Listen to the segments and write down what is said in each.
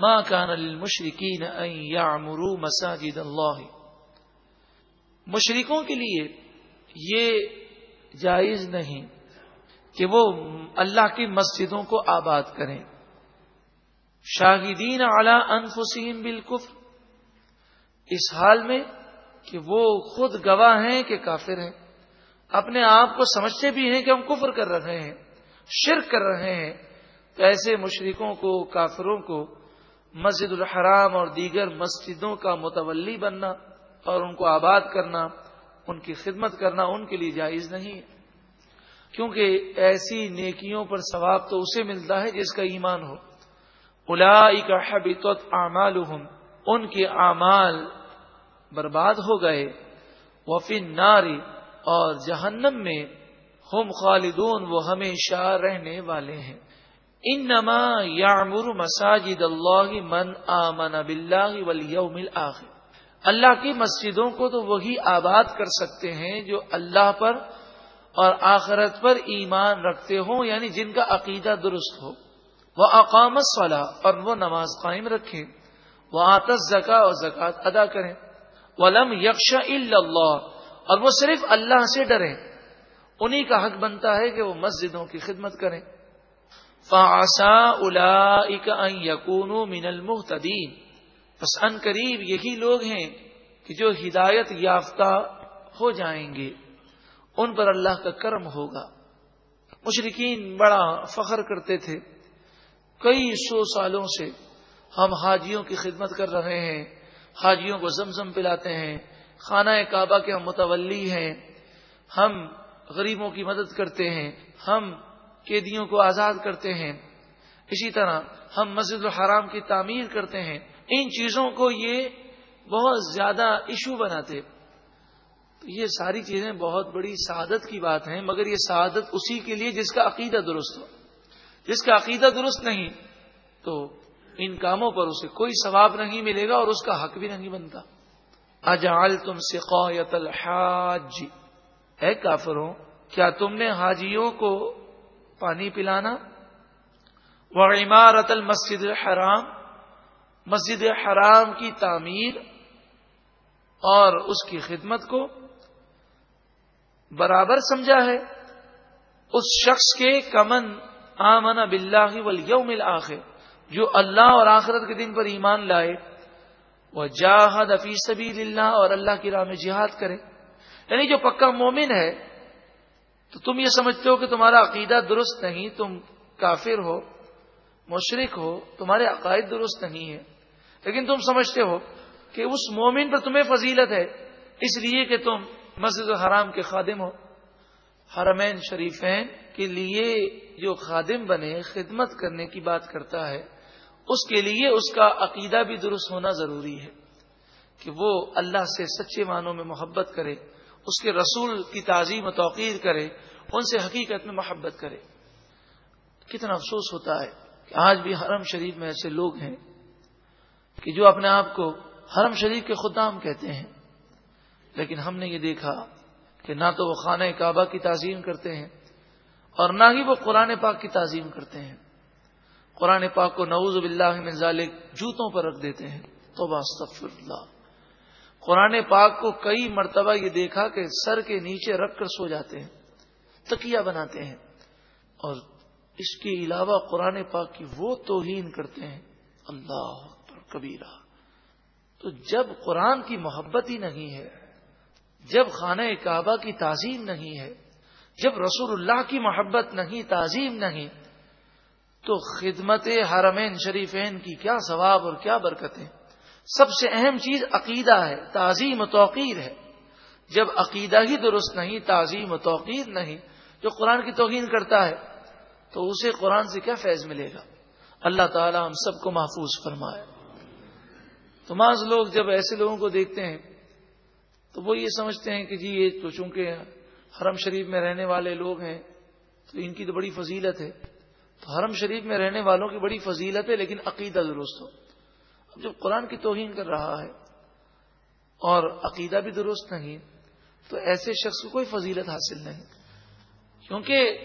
ماں کان المشرقین یعمرو مساجد اللہ مشرکوں کے لیے یہ جائز نہیں کہ وہ اللہ کی مسجدوں کو آباد کریں. شاہدین اعلی انفسین بالکفر. اس حال میں کہ وہ خود گواہ ہیں کہ کافر ہیں. اپنے آپ کو سمجھتے بھی ہیں کہ ہم کفر کر رہے ہیں، شرک کر رہے ہیں. تو ایسے مشرکوں کو، کافروں کو مسجد الحرام اور دیگر مسجدوں کا متولی بننا اور ان کو آباد کرنا، ان کی خدمت کرنا ان کے لیے جائز نہیں۔ کیونکہ ایسی نیکیوں پر ثواب تو اسے ملتا ہے جس کا ایمان ہو۔ الا اعمال ان کے اعمال برباد ہو گئے۔ وفن ناری اور جہنم میں ہم خالدون، وہ ہمیشہ رہنے والے ہیں۔ ان نما یامر مساجد اللہ من آمن باللہ والیوم الاخر۔ اللہ کی مسجدوں کو تو وہی آباد کر سکتے ہیں جو اللہ پر اور آخرت پر ایمان رکھتے ہوں یعنی جن کا عقیدہ درست ہو۔ وہ اقامت صلاح اور وہ نماز قائم رکھیں۔ وہ آتس زکا اور زکوٰۃ ادا کریں۔ ولم یکش اللہ، اور وہ صرف اللہ سے ڈریں۔ انہی کا حق بنتا ہے کہ وہ مسجدوں کی خدمت کریں۔ فاسا الا من المحتدین بس ان قریب یہی لوگ ہیں کہ جو ہدایت یافتہ ہو جائیں گے۔ ان پر اللہ کا کرم ہوگا۔ مشرقین بڑا فخر کرتے تھے۔ کئی سو سالوں سے ہم حاجیوں کی خدمت کر رہے ہیں۔ حاجیوں کو زمزم پلاتے ہیں۔ خانہ کعبہ کے ہم متولی ہیں۔ ہم غریبوں کی مدد کرتے ہیں۔ ہم قیدیوں کو آزاد کرتے ہیں۔ اسی طرح ہم مسجد الحرام کی تعمیر کرتے ہیں۔ ان چیزوں کو یہ بہت زیادہ ایشو بناتے۔ تو یہ ساری چیزیں بہت بڑی سعادت کی بات ہیں، مگر یہ سعادت اسی کے لیے جس کا عقیدہ درست ہو۔ جس کا عقیدہ درست نہیں، تو ان کاموں پر اسے کوئی ثواب نہیں ملے گا اور اس کا حق بھی نہیں بنتا۔ اجال تم سقایت الحاج۔ اے کافروں، کیا تم نے حاجیوں کو پانی پلانا وہ عمارت المسجد الحرام، مسجد حرام کی تعمیر اور اس کی خدمت کو برابر سمجھا ہے۔ اس شخص کے کمن آمن بلّہ والیوم الاخر جو اللہ اور آخرت کے دن پر ایمان لائے وہ جاہد افی سبیل اللہ اور اللہ کی راہ میں جہاد کرے۔ یعنی جو پکا مومن ہے تو تم یہ سمجھتے ہو کہ تمہارا عقیدہ درست نہیں، تم کافر ہو مشرق ہو، تمہارے عقائد درست نہیں ہے لیکن تم سمجھتے ہو کہ اس مومن پر تمہیں فضیلت ہے، اس لیے کہ تم مسجد الحرام کے خادم ہو۔ حرمین شریفین کے لیے جو خادم بنے، خدمت کرنے کی بات کرتا ہے، اس کے لیے اس کا عقیدہ بھی درست ہونا ضروری ہے کہ وہ اللہ سے سچے معنوں میں محبت کرے۔ اس کے رسول کی تعظیم و توقیر کرے، ان سے حقیقت میں محبت کرے۔ کتنا افسوس ہوتا ہے کہ آج بھی حرم شریف میں ایسے لوگ ہیں کہ جو اپنے آپ کو حرم شریف کے خدام کہتے ہیں۔ لیکن ہم نے یہ دیکھا کہ نہ تو وہ خانہ کعبہ کی تعظیم کرتے ہیں اور نہ ہی وہ قرآن پاک کی تعظیم کرتے ہیں۔ قرآن پاک کو نعوذ باللہ من ذالک جوتوں پر رکھ دیتے ہیں۔ تو اللہ۔ قرآن پاک کو کئی مرتبہ یہ دیکھا کہ سر کے نیچے رکھ کر سو جاتے ہیں تکیا بناتے ہیں۔ اور اس کے علاوہ قرآن پاک کی وہ توہین کرتے ہیں۔ اللہ کبیرہ۔ تو جب قرآن کی محبت ہی نہیں ہے، جب خانہ کعبہ کی تعظیم نہیں ہے، جب رسول اللہ کی محبت نہیں، تعظیم نہیں، تو خدمت حرمین، شریفین کی کیا ثواب اور کیا برکتیں۔ سب سے اہم چیز عقیدہ ہے، تعظیم و توقیر ہے۔ جب عقیدہ ہی درست نہیں، تعظیم و توقیر نہیں، جو قرآن کی توہین کرتا ہے، تو اسے قرآن سے کیا فیض ملے گا؟ اللہ تعالی ہم سب کو محفوظ فرمائے۔ تو بعض لوگ جب ایسے لوگوں کو دیکھتے ہیں، تو وہ یہ سمجھتے ہیں کہ جی یہ تو چونکہ حرم شریف میں رہنے والے لوگ ہیں، تو ان کی تو بڑی فضیلت ہے۔ تو حرم شریف میں رہنے والوں کی بڑی فضیلت ہے، لیکن عقیدہ درست ہو۔ اب جب قرآن کی توہین کر رہا ہے اور عقیدہ بھی درست نہیں، تو ایسے شخص کو کوئی فضیلت حاصل نہیں۔ کیونکہ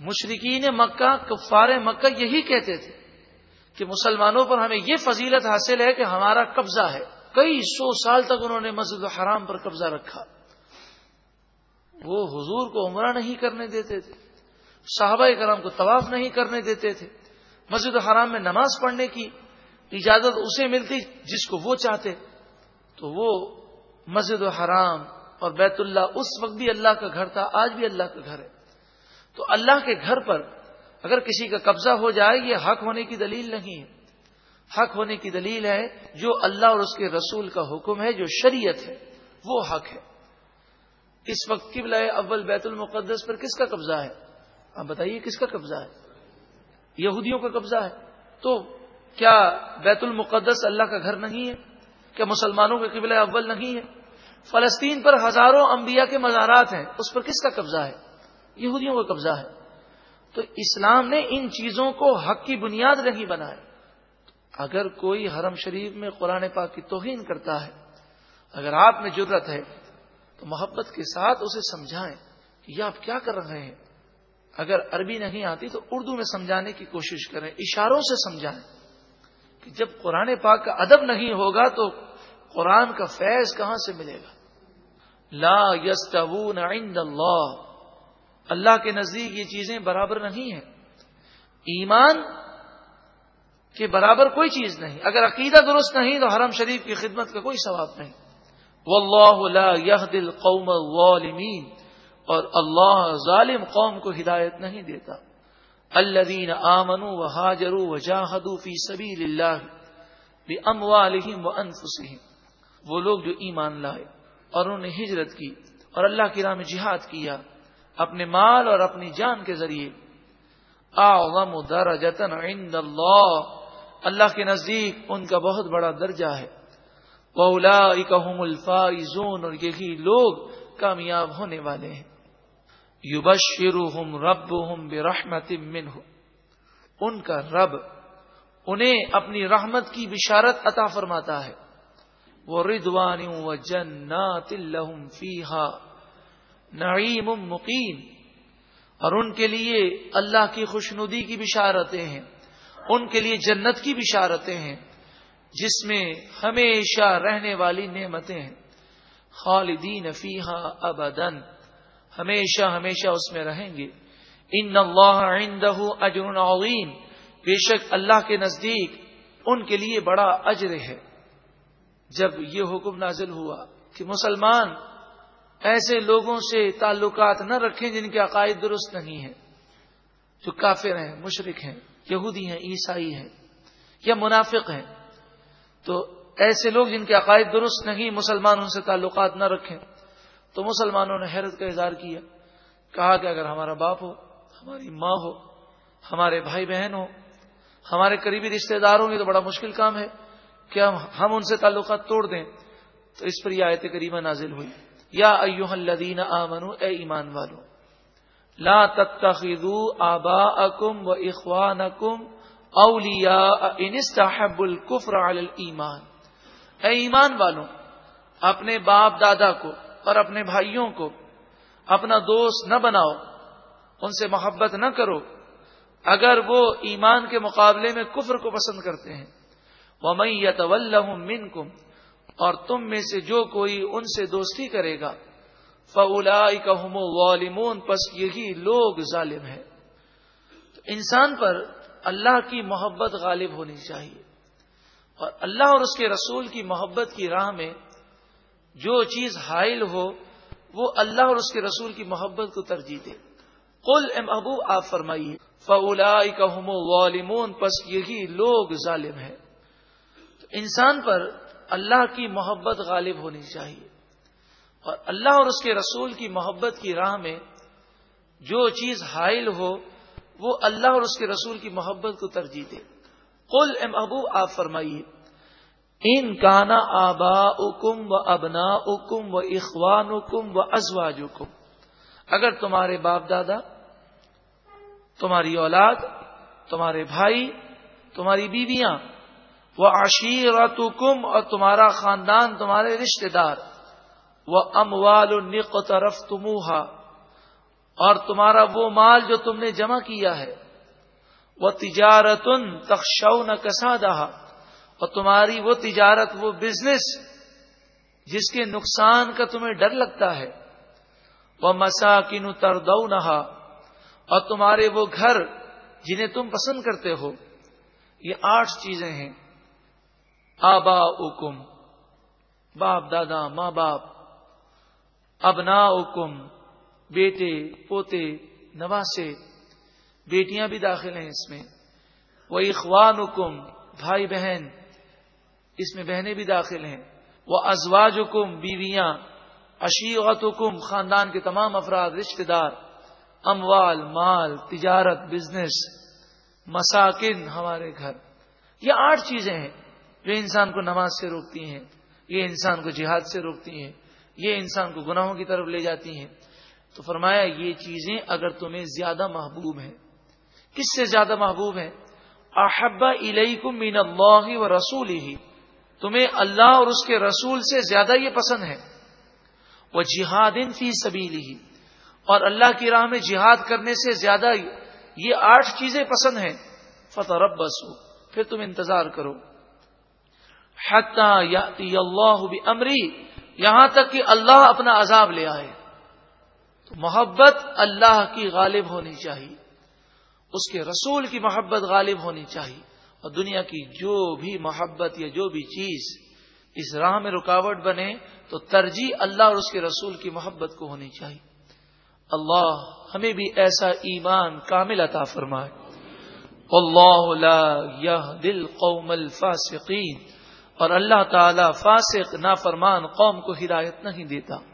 مشرقین مکہ، کفار مکہ یہی کہتے تھے کہ مسلمانوں پر ہمیں یہ فضیلت حاصل ہے کہ ہمارا قبضہ ہے۔ کئی سو سال تک انہوں نے مسجد الحرام پر قبضہ رکھا۔ وہ حضور کو عمرہ نہیں کرنے دیتے تھے، صحابہ کرام کو طواف نہیں کرنے دیتے تھے۔ مسجد الحرام میں نماز پڑھنے کی اجازت اسے ملتی جس کو وہ چاہتے، تو وہ مسجد الحرام اور بیت اللہ اس وقت بھی اللہ کا گھر تھا، آج بھی اللہ کا گھر ہے۔ تو اللہ کے گھر پر اگر کسی کا قبضہ ہو جائے، یہ حق ہونے کی دلیل نہیں ہے۔ حق ہونے کی دلیل ہے، جو اللہ اور اس کے رسول کا حکم ہے، جو شریعت ہے، وہ حق ہے۔ اس وقت قبلہ اول بیت المقدس پر کس کا قبضہ ہے؟ آپ بتائیے کس کا قبضہ ہے؟ یہودیوں کا قبضہ ہے۔ تو کیا بیت المقدس اللہ کا گھر نہیں ہے؟ کیا مسلمانوں کے قبلہ اول نہیں ہے؟ فلسطین پر ہزاروں انبیاء کے مزارات ہیں، اس پر کس کا قبضہ ہے؟ یہودیوں کا قبضہ ہے۔ تو اسلام نے ان چیزوں کو حق کی بنیاد نہیں بنائے اگر کوئی حرم شریف میں قرآن پاک کی توہین کرتا ہے، اگر آپ میں ضرورت ہے، تو محبت کے ساتھ اسے سمجھائیں کہ یہ آپ کیا کر رہے ہیں۔ اگر عربی نہیں آتی تو اردو میں سمجھانے کی کوشش کریں، اشاروں سے سمجھائیں۔ کہ جب قرآن پاک کا ادب نہیں ہوگا تو قرآن کا فیض کہاں سے ملے گا؟ لا یستون عند اللہ۔ اللہ کے نزدیک یہ چیزیں برابر نہیں ہیں۔ ایمان کے برابر کوئی چیز نہیں۔ اگر عقیدہ درست نہیں تو حرم شریف کی خدمت کا کوئی ثواب نہیں۔ واللہ لا يهدي القوم الظالمین۔ اور اللہ ظالم قوم کو ہدایت نہیں دیتا۔ الذين آمنوا وهاجروا وجاهدوا في سبيل الله باموالهم وانفسهم وہ لوگ جو ایمان لائے اور انہوں نے ہجرت کی اور اللہ کی راہ میں جہاد کیا، اپنے مال اور اپنی جان کے ذریعے. اعظم درجتن عند اللہ. اللہ کے نزدیک ان کا بہت بڑا درجہ ہے. بولا اکم الفائزون اور یہی لوگ کامیاب ہونے والے ہیں۔ یبشرہم ربہم برحمت منہ۔ ان کا رب انہیں اپنی رحمت کی بشارت عطا فرماتا ہے۔ وہ ردوان و جنات لہم فیہا نعیم مقیم اور ان کے لیے اللہ کی خوشنودی کی بشارتیں ہیں۔ ان کے لیے جنت کی بشارتیں ہیں۔ جس میں ہمیشہ رہنے والی نعمتیں ہیں۔ خالدین فیحا ابدن ہمیشہ ہمیشہ اس میں رہیں گے۔ ان اللہ عندہ اجر عظیم۔ بے شک اللہ کے نزدیک ان کے لیے بڑا اجر ہے۔ جب یہ حکم نازل ہوا کہ مسلمان ایسے لوگوں سے تعلقات نہ رکھیں جن کے عقائد درست نہیں ہیں، جو کافر ہیں مشرق ہیں، یہودی ہیں، عیسائی ہیں یا منافق ہیں، تو ایسے لوگ جن کے عقائد درست نہیں، مسلمان ان سے تعلقات نہ رکھیں۔ تو مسلمانوں نے حیرت کا اظہار کیا، کہا کہ اگر ہمارا باپ ہو، ہماری ماں ہو، ہمارے بھائی بہن ہو ہمارے قریبی رشتہ دار ہوں گے تو بڑا مشکل کام ہے کہ ہم ان سے تعلقات توڑ دیں؟ تو اس پر یہ آیت کریمہ نازل ہوئی۔ یا ایوہ الذین آمنو، اے ایمان والو، لا تتخذوا آباءکم و اخوانکم اولیاء ان استحب الكفر علی الایمان۔ اے ایمان والو، اپنے باپ دادا کو اور اپنے بھائیوں کو اپنا دوست نہ بناؤ، ان سے محبت نہ کرو۔ اگر وہ ایمان کے مقابلے میں کفر کو پسند کرتے ہیں، وَمَن يَتَوَلَّهُم مِّنكُمْ، اور تم میں سے جو کوئی ان سے دوستی کرے گا فلا والمون پس یہی لوگ ظالم ہیں۔ تو انسان پر اللہ کی محبت غالب ہونی چاہیے۔ اور اللہ اور اس کے رسول کی محبت کی راہ میں جو چیز حائل ہو، وہ اللہ اور اس کے رسول کی محبت کو ترجیح دے۔ قل ام ابو، آپ فرمائیے۔ فلا والمون پس یہی لوگ ظالم ہیں۔ تو انسان پر اللہ کی محبت غالب ہونی چاہیے۔ اور اللہ اور اس کے رسول کی محبت کی راہ میں جو چیز حائل ہو، وہ اللہ اور اس کے رسول کی محبت کو ترجیح دے۔ قل ام ابو، آپ فرمائیے۔ ان کانا آبا اکم و ابنا اکم و اخوان اکم و ازواج اگر تمہارے باپ دادا، تمہاری اولاد، تمہارے بھائی، تمہاری بیویاں وہ عشیرت اور تمہارا خاندان، تمہارے رشتے دار وہ اموال نق طرف اور تمہارا وہ مال جو تم نے جمع کیا ہے وہ تجارت تخشو نہ کسا اور تمہاری وہ تجارت، وہ بزنس جس کے نقصان کا تمہیں ڈر لگتا ہے۔ وہ مساکن تردو نہا اور تمہارے وہ گھر جنہیں تم پسند کرتے ہو۔ یہ آٹھ چیزیں ہیں۔ آبا اکم باپ، دادا، ماں باپ ابنا اکم بیٹے، پوتے، نواسے، بیٹیاں بھی داخل ہیں اس میں۔ وہ اخوان حکم بھائی بہن اس میں بہنیں بھی داخل ہیں۔ وہ ازواج حکم بیویاں اشیغت حکم خاندان کے تمام افراد رشتے دار، اموال، مال، تجارت، بزنس، مساکن، ہمارے گھر۔ یہ آٹھ چیزیں ہیں جو انسان کو نماز سے روکتی ہیں، یہ انسان کو جہاد سے روکتی ہیں، یہ انسان کو گناہوں کی طرف لے جاتی ہیں۔ تو فرمایا، یہ چیزیں اگر تمہیں زیادہ محبوب ہیں۔ کس سے زیادہ محبوب ہیں؟ احبا الیکم مین اللہ و رسول ہی تمہیں اللہ اور اس کے رسول سے زیادہ یہ پسند ہے۔ وہ جہاد ان فی سبیلی ہی اور اللہ کی راہ میں جہاد کرنے سے زیادہ یہ آٹھ چیزیں پسند ہیں۔ فتح رب بس پھر تم انتظار کرو۔ یا اللہ امری یہاں تک کہ اللہ اپنا عذاب لے آئے۔ تو محبت اللہ کی غالب ہونی چاہیے۔ اس کے رسول کی محبت غالب ہونی چاہیے۔ اور دنیا کی جو بھی محبت یا جو بھی چیز اس راہ میں رکاوٹ بنے تو ترجیح اللہ اور اس کے رسول کی محبت کو ہونی چاہیے۔ اللہ ہمیں بھی ایسا ایمان کامل عطا فرمائے۔ اللہ لا دل قوم الفاسقین۔ اور اللہ تعالی فاسق، نافرمان قوم کو ہدایت نہیں دیتا۔